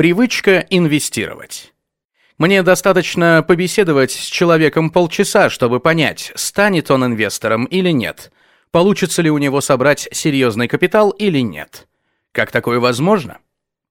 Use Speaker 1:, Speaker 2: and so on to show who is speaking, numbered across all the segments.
Speaker 1: Привычка инвестировать. Мне достаточно побеседовать с человеком полчаса, чтобы понять, станет он инвестором или нет, получится ли у него собрать серьезный капитал или нет. Как такое возможно?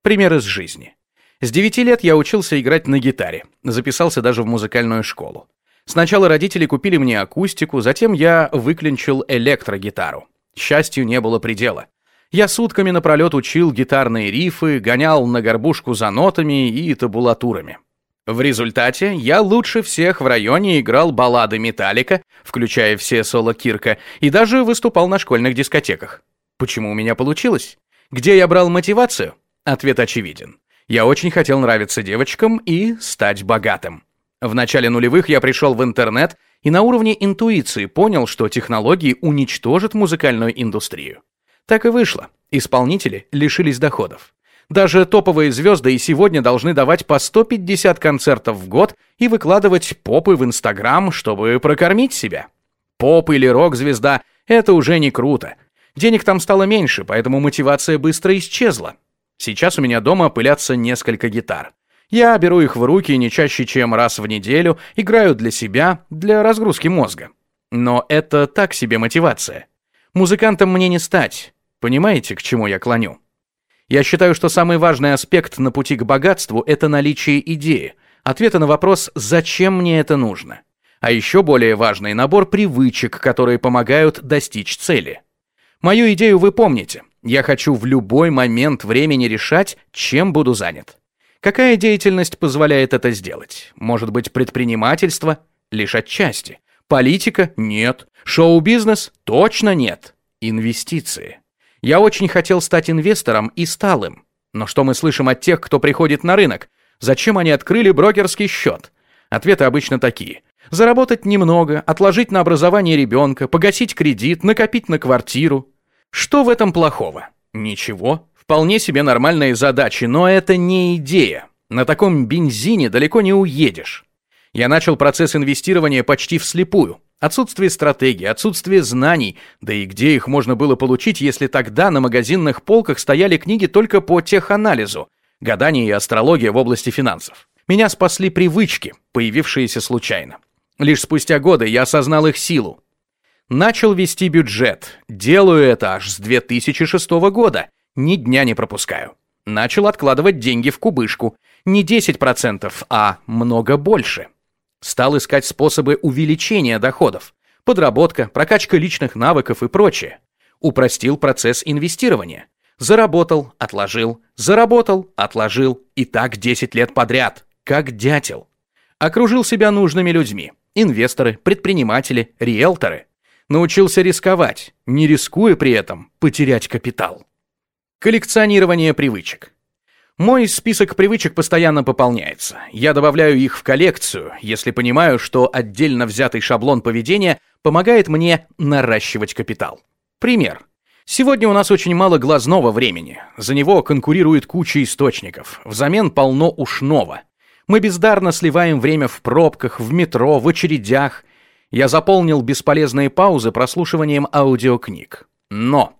Speaker 1: Пример из жизни. С 9 лет я учился играть на гитаре, записался даже в музыкальную школу. Сначала родители купили мне акустику, затем я выклинчил электрогитару. Счастью не было предела. Я сутками напролет учил гитарные рифы, гонял на горбушку за нотами и табулатурами. В результате я лучше всех в районе играл баллады Металлика, включая все соло Кирка, и даже выступал на школьных дискотеках. Почему у меня получилось? Где я брал мотивацию? Ответ очевиден. Я очень хотел нравиться девочкам и стать богатым. В начале нулевых я пришел в интернет и на уровне интуиции понял, что технологии уничтожат музыкальную индустрию. Так и вышло. Исполнители лишились доходов. Даже топовые звезды и сегодня должны давать по 150 концертов в год и выкладывать попы в Инстаграм, чтобы прокормить себя. Поп или рок-звезда — это уже не круто. Денег там стало меньше, поэтому мотивация быстро исчезла. Сейчас у меня дома пылятся несколько гитар. Я беру их в руки не чаще, чем раз в неделю, играю для себя, для разгрузки мозга. Но это так себе мотивация. Музыкантом мне не стать. Понимаете, к чему я клоню? Я считаю, что самый важный аспект на пути к богатству – это наличие идеи, ответа на вопрос «зачем мне это нужно?». А еще более важный набор привычек, которые помогают достичь цели. Мою идею вы помните. Я хочу в любой момент времени решать, чем буду занят. Какая деятельность позволяет это сделать? Может быть, предпринимательство? Лишь отчасти. Политика? Нет. Шоу-бизнес? Точно нет. Инвестиции. Я очень хотел стать инвестором и стал им. Но что мы слышим от тех, кто приходит на рынок? Зачем они открыли брокерский счет? Ответы обычно такие. Заработать немного, отложить на образование ребенка, погасить кредит, накопить на квартиру. Что в этом плохого? Ничего. Вполне себе нормальные задачи, но это не идея. На таком бензине далеко не уедешь. Я начал процесс инвестирования почти вслепую. Отсутствие стратегии, отсутствие знаний, да и где их можно было получить, если тогда на магазинных полках стояли книги только по теханализу, гадание и астрология в области финансов. Меня спасли привычки, появившиеся случайно. Лишь спустя годы я осознал их силу. Начал вести бюджет. Делаю это аж с 2006 года. Ни дня не пропускаю. Начал откладывать деньги в кубышку. Не 10%, а много больше. Стал искать способы увеличения доходов. Подработка, прокачка личных навыков и прочее. Упростил процесс инвестирования. Заработал, отложил, заработал, отложил. И так 10 лет подряд. Как дятел. Окружил себя нужными людьми. Инвесторы, предприниматели, риэлторы. Научился рисковать, не рискуя при этом потерять капитал. Коллекционирование привычек. Мой список привычек постоянно пополняется. Я добавляю их в коллекцию, если понимаю, что отдельно взятый шаблон поведения помогает мне наращивать капитал. Пример. Сегодня у нас очень мало глазного времени. За него конкурирует куча источников. Взамен полно ушного. Мы бездарно сливаем время в пробках, в метро, в очередях. Я заполнил бесполезные паузы прослушиванием аудиокниг. Но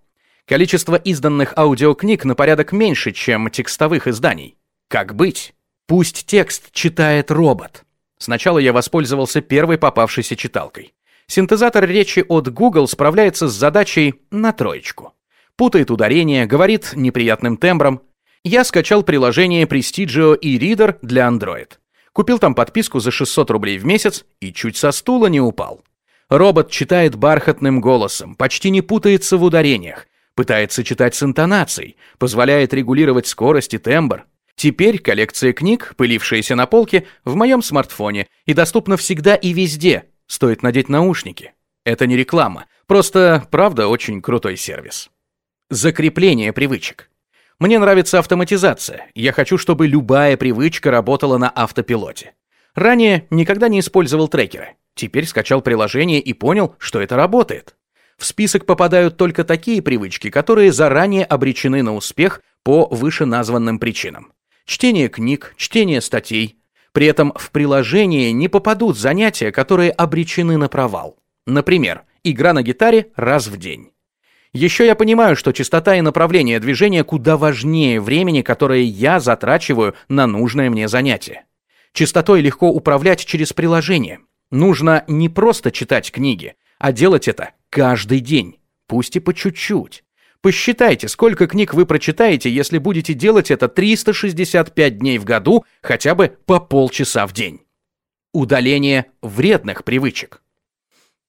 Speaker 1: Количество изданных аудиокниг на порядок меньше, чем текстовых изданий. Как быть? Пусть текст читает робот. Сначала я воспользовался первой попавшейся читалкой. Синтезатор речи от Google справляется с задачей на троечку. Путает ударение, говорит неприятным тембром. Я скачал приложение Prestigio и Reader для Android. Купил там подписку за 600 рублей в месяц и чуть со стула не упал. Робот читает бархатным голосом, почти не путается в ударениях, пытается читать с интонацией, позволяет регулировать скорость и тембр. Теперь коллекция книг, пылившаяся на полке, в моем смартфоне и доступна всегда и везде. Стоит надеть наушники. Это не реклама, просто, правда, очень крутой сервис. Закрепление привычек. Мне нравится автоматизация. Я хочу, чтобы любая привычка работала на автопилоте. Ранее никогда не использовал трекеры. Теперь скачал приложение и понял, что это работает. В список попадают только такие привычки, которые заранее обречены на успех по вышеназванным причинам. Чтение книг, чтение статей. При этом в приложение не попадут занятия, которые обречены на провал. Например, игра на гитаре раз в день. Еще я понимаю, что частота и направление движения куда важнее времени, которое я затрачиваю на нужное мне занятие. Частотой легко управлять через приложение. Нужно не просто читать книги, а делать это каждый день, пусть и по чуть-чуть. Посчитайте, сколько книг вы прочитаете, если будете делать это 365 дней в году, хотя бы по полчаса в день. Удаление вредных привычек.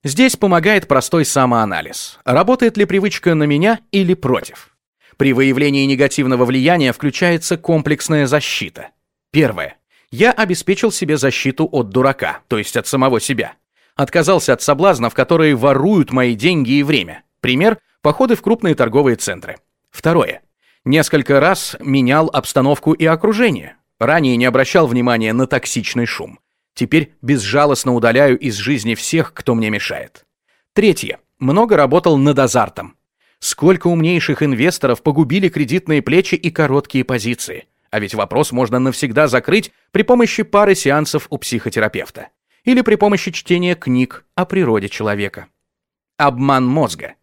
Speaker 1: Здесь помогает простой самоанализ. Работает ли привычка на меня или против? При выявлении негативного влияния включается комплексная защита. Первое. Я обеспечил себе защиту от дурака, то есть от самого себя. Отказался от соблазнов, которые воруют мои деньги и время. Пример – походы в крупные торговые центры. Второе. Несколько раз менял обстановку и окружение. Ранее не обращал внимания на токсичный шум. Теперь безжалостно удаляю из жизни всех, кто мне мешает. Третье. Много работал над азартом. Сколько умнейших инвесторов погубили кредитные плечи и короткие позиции. А ведь вопрос можно навсегда закрыть при помощи пары сеансов у психотерапевта. Или при помощи чтения книг о природе человека. Обман мозга.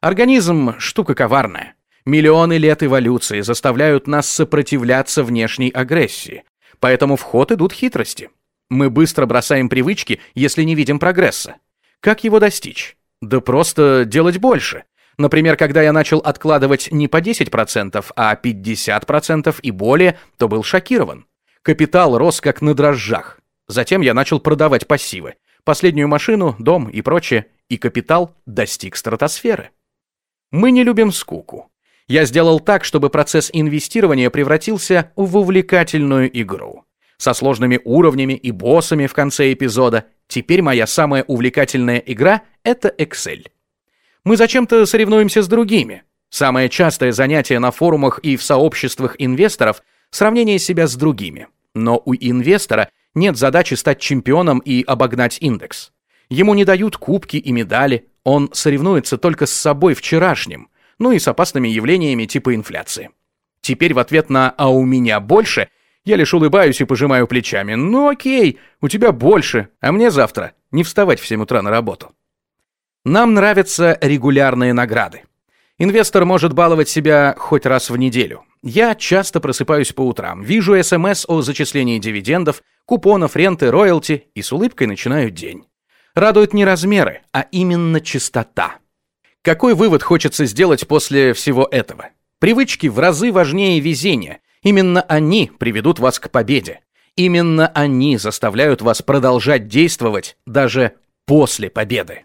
Speaker 1: Организм – штука коварная. Миллионы лет эволюции заставляют нас сопротивляться внешней агрессии. Поэтому в ход идут хитрости. Мы быстро бросаем привычки, если не видим прогресса. Как его достичь? Да просто делать больше. Например, когда я начал откладывать не по 10%, а 50% и более, то был шокирован. Капитал рос как на дрожжах. Затем я начал продавать пассивы. Последнюю машину, дом и прочее, и капитал достиг стратосферы. Мы не любим скуку. Я сделал так, чтобы процесс инвестирования превратился в увлекательную игру со сложными уровнями и боссами в конце эпизода. Теперь моя самая увлекательная игра — это Excel. Мы зачем-то соревнуемся с другими. Самое частое занятие на форумах и в сообществах инвесторов — сравнение себя с другими. Но у инвестора нет задачи стать чемпионом и обогнать индекс. Ему не дают кубки и медали, он соревнуется только с собой вчерашним, ну и с опасными явлениями типа инфляции. Теперь в ответ на «а у меня больше» Я лишь улыбаюсь и пожимаю плечами. «Ну окей, у тебя больше, а мне завтра не вставать в 7 утра на работу». Нам нравятся регулярные награды. Инвестор может баловать себя хоть раз в неделю. Я часто просыпаюсь по утрам, вижу СМС о зачислении дивидендов, купонов, ренты, роялти и с улыбкой начинаю день. Радуют не размеры, а именно чистота. Какой вывод хочется сделать после всего этого? Привычки в разы важнее везения, Именно они приведут вас к победе. Именно они заставляют вас продолжать действовать даже после победы.